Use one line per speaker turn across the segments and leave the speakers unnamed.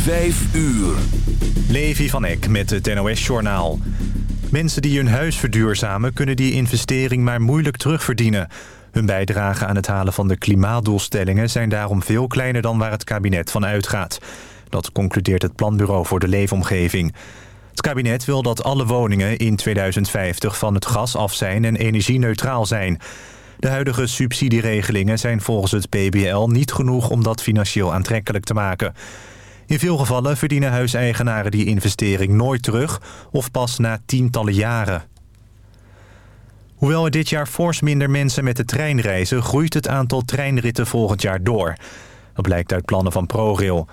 Vijf uur.
Levi van Eck met het NOS-journaal. Mensen die hun huis verduurzamen... kunnen die investering maar moeilijk terugverdienen. Hun bijdrage aan het halen van de klimaatdoelstellingen... zijn daarom veel kleiner dan waar het kabinet van uitgaat. Dat concludeert het Planbureau voor de Leefomgeving. Het kabinet wil dat alle woningen in 2050 van het gas af zijn... en energieneutraal zijn... De huidige subsidieregelingen zijn volgens het PBL niet genoeg om dat financieel aantrekkelijk te maken. In veel gevallen verdienen huiseigenaren die investering nooit terug of pas na tientallen jaren. Hoewel er dit jaar fors minder mensen met de trein reizen... groeit het aantal treinritten volgend jaar door. Dat blijkt uit plannen van ProRail.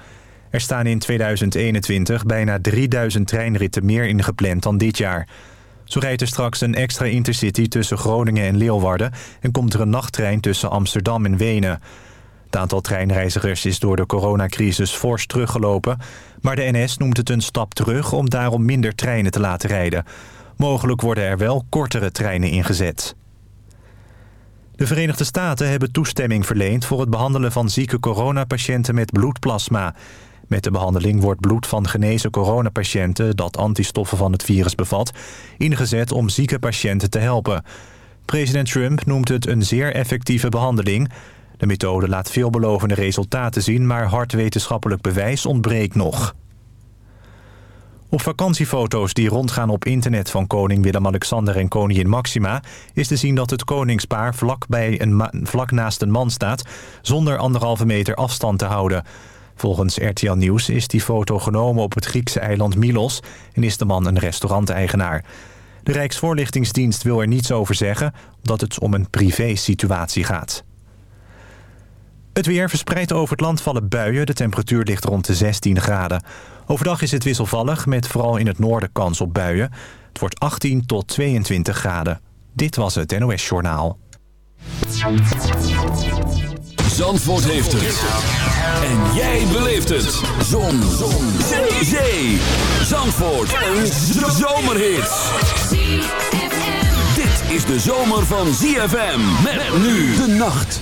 Er staan in 2021 bijna 3000 treinritten meer ingepland dan dit jaar. Zo rijdt er straks een extra intercity tussen Groningen en Leeuwarden... en komt er een nachttrein tussen Amsterdam en Wenen. Het aantal treinreizigers is door de coronacrisis fors teruggelopen... maar de NS noemt het een stap terug om daarom minder treinen te laten rijden. Mogelijk worden er wel kortere treinen ingezet. De Verenigde Staten hebben toestemming verleend voor het behandelen van zieke coronapatiënten met bloedplasma. Met de behandeling wordt bloed van genezen coronapatiënten... dat antistoffen van het virus bevat, ingezet om zieke patiënten te helpen. President Trump noemt het een zeer effectieve behandeling. De methode laat veelbelovende resultaten zien... maar hard wetenschappelijk bewijs ontbreekt nog. Op vakantiefoto's die rondgaan op internet van koning Willem-Alexander en koningin Maxima... is te zien dat het koningspaar vlak, bij een vlak naast een man staat... zonder anderhalve meter afstand te houden... Volgens RTL Nieuws is die foto genomen op het Griekse eiland Milos... en is de man een restauranteigenaar. De Rijksvoorlichtingsdienst wil er niets over zeggen... omdat het om een privé-situatie gaat. Het weer verspreidt over het land vallen buien. De temperatuur ligt rond de 16 graden. Overdag is het wisselvallig, met vooral in het noorden kans op buien. Het wordt 18 tot 22 graden. Dit was het NOS Journaal.
Zandvoort heeft het. En jij beleeft het. Zon. Zon. Zee. Zee. Zandvoort. Een zomerhit. Dit is de zomer van ZFM. Met nu de nacht.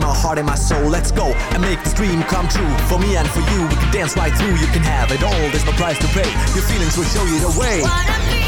my
heart, and
my soul. Let's go and make this dream come true. For me and for you, we can dance right through. You can have it all, there's no price to pay. Your feelings will show you the way.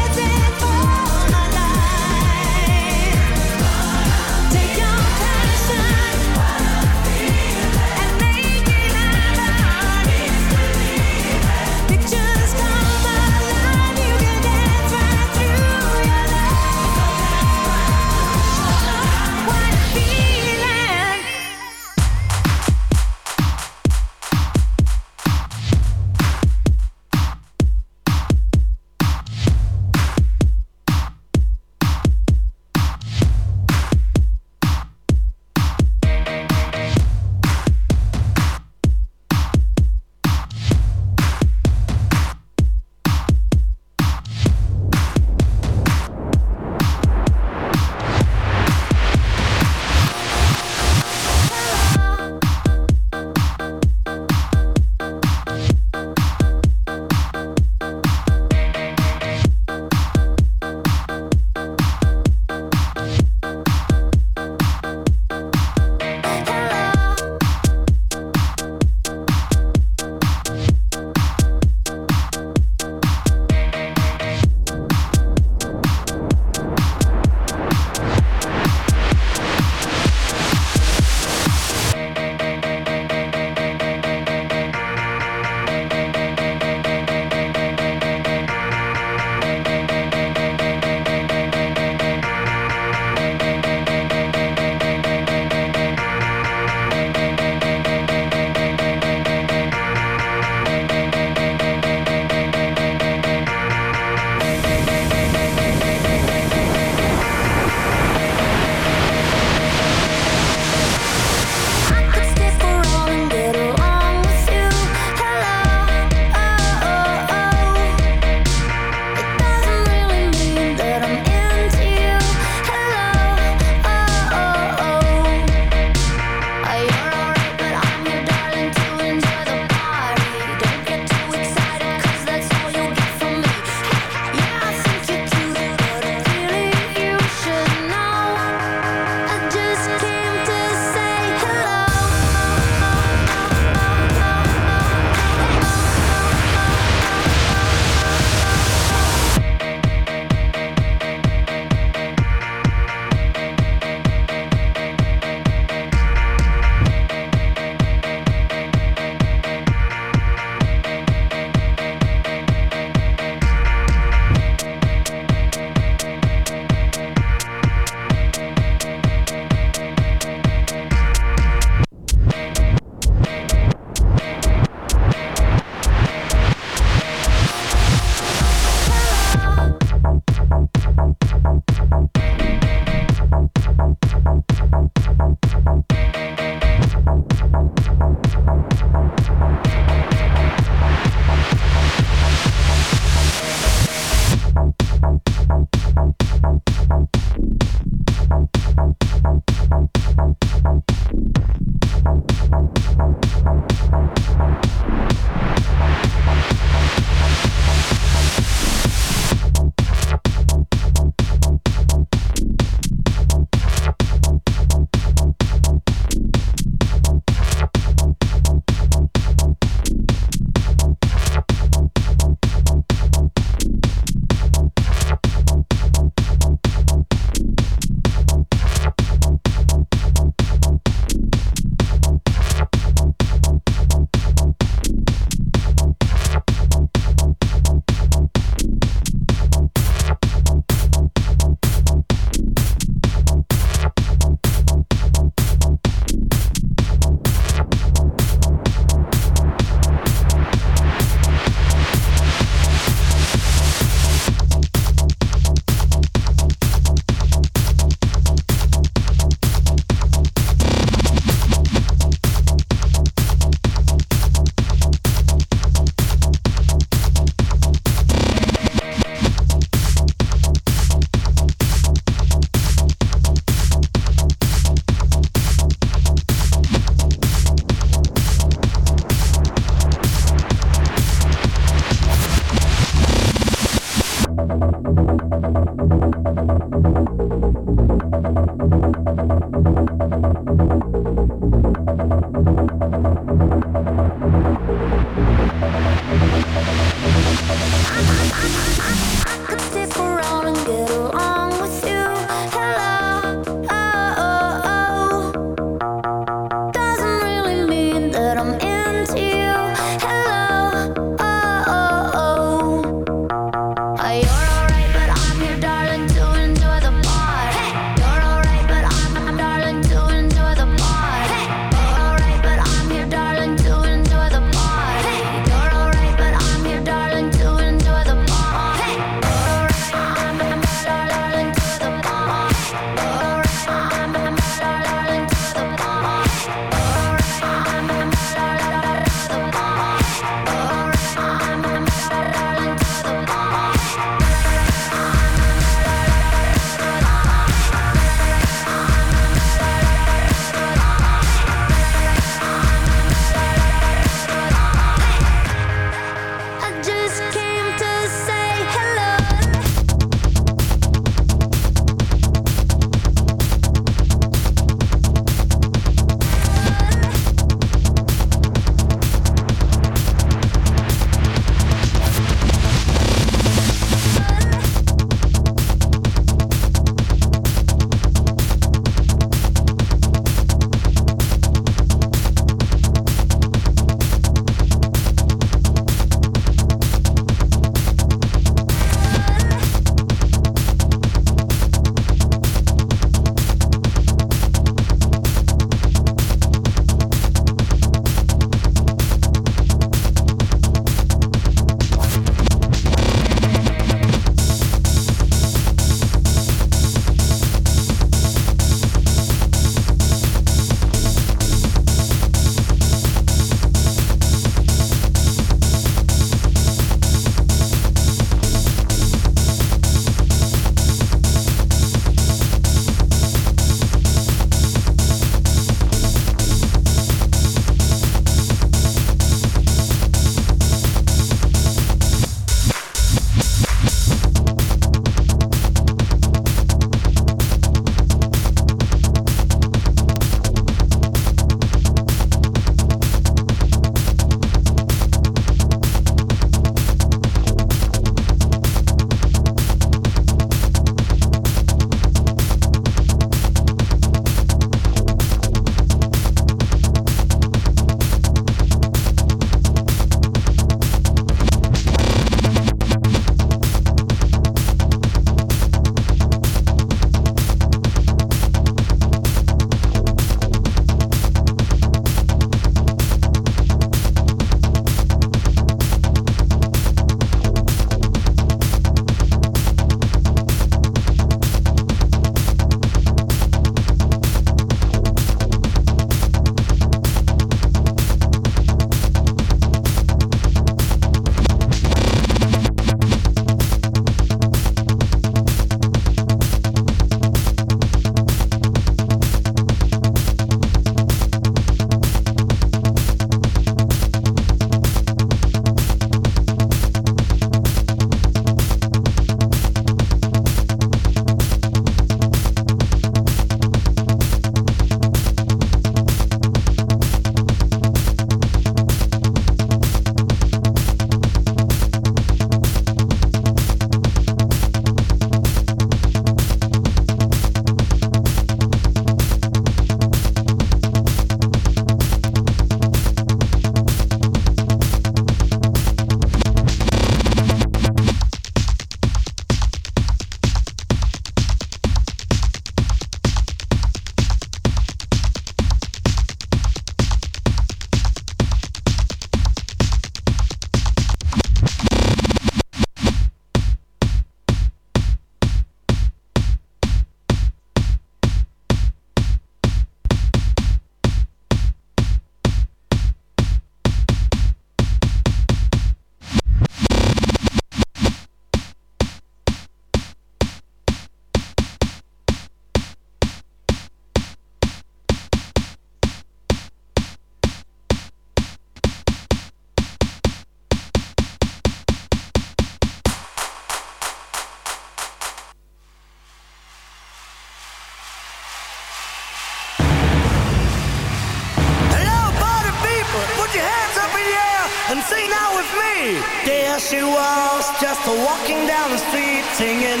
There she was, just walking down the street singing.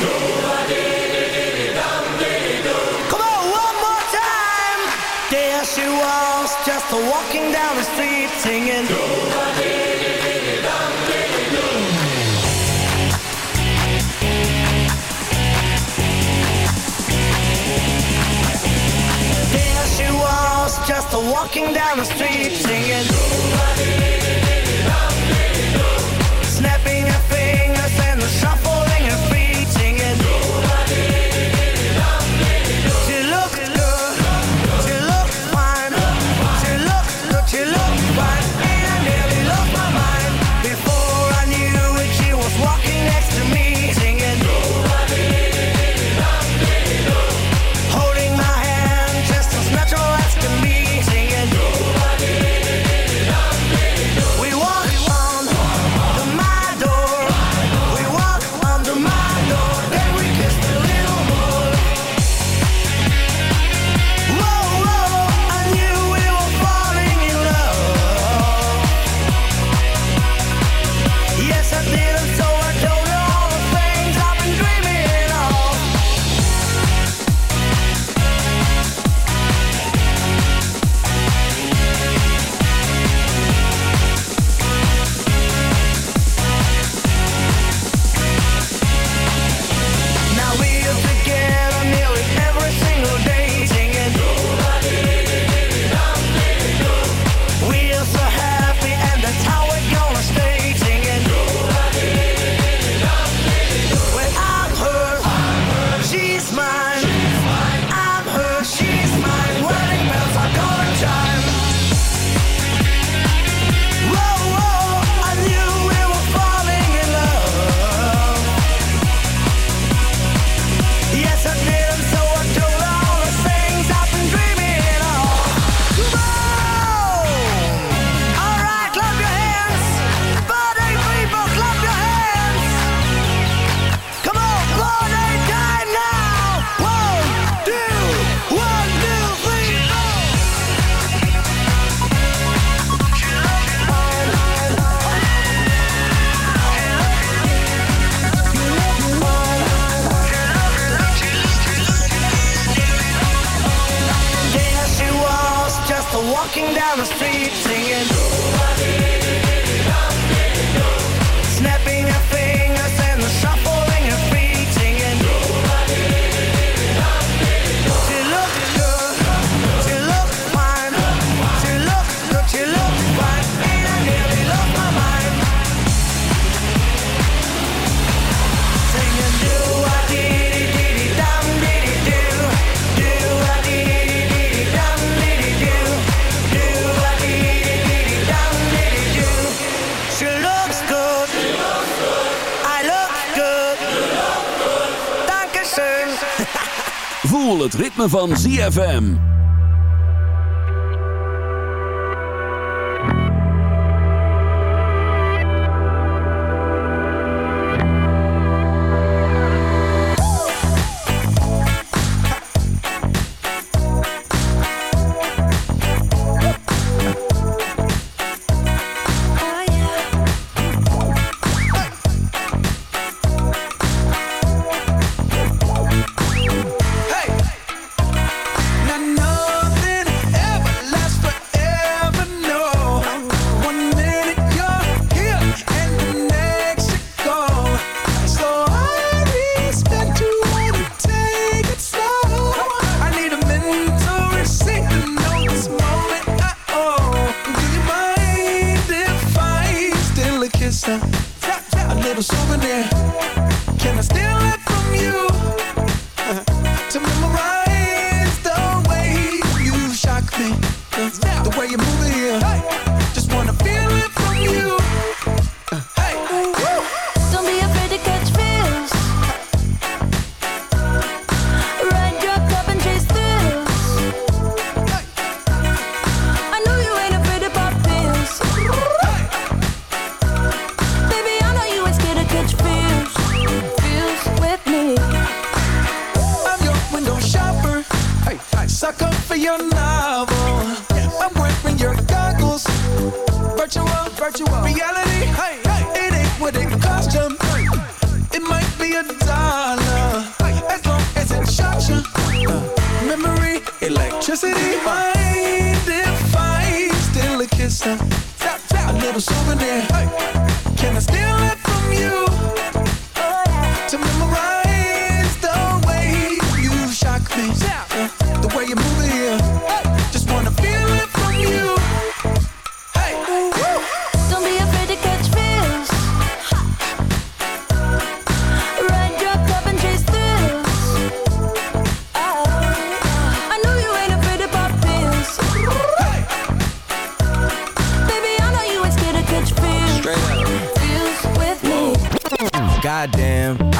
Come on, one more time. There she was, just walking down the street singing. There she was, just walking down the street singing.
van ZFM.
goddamn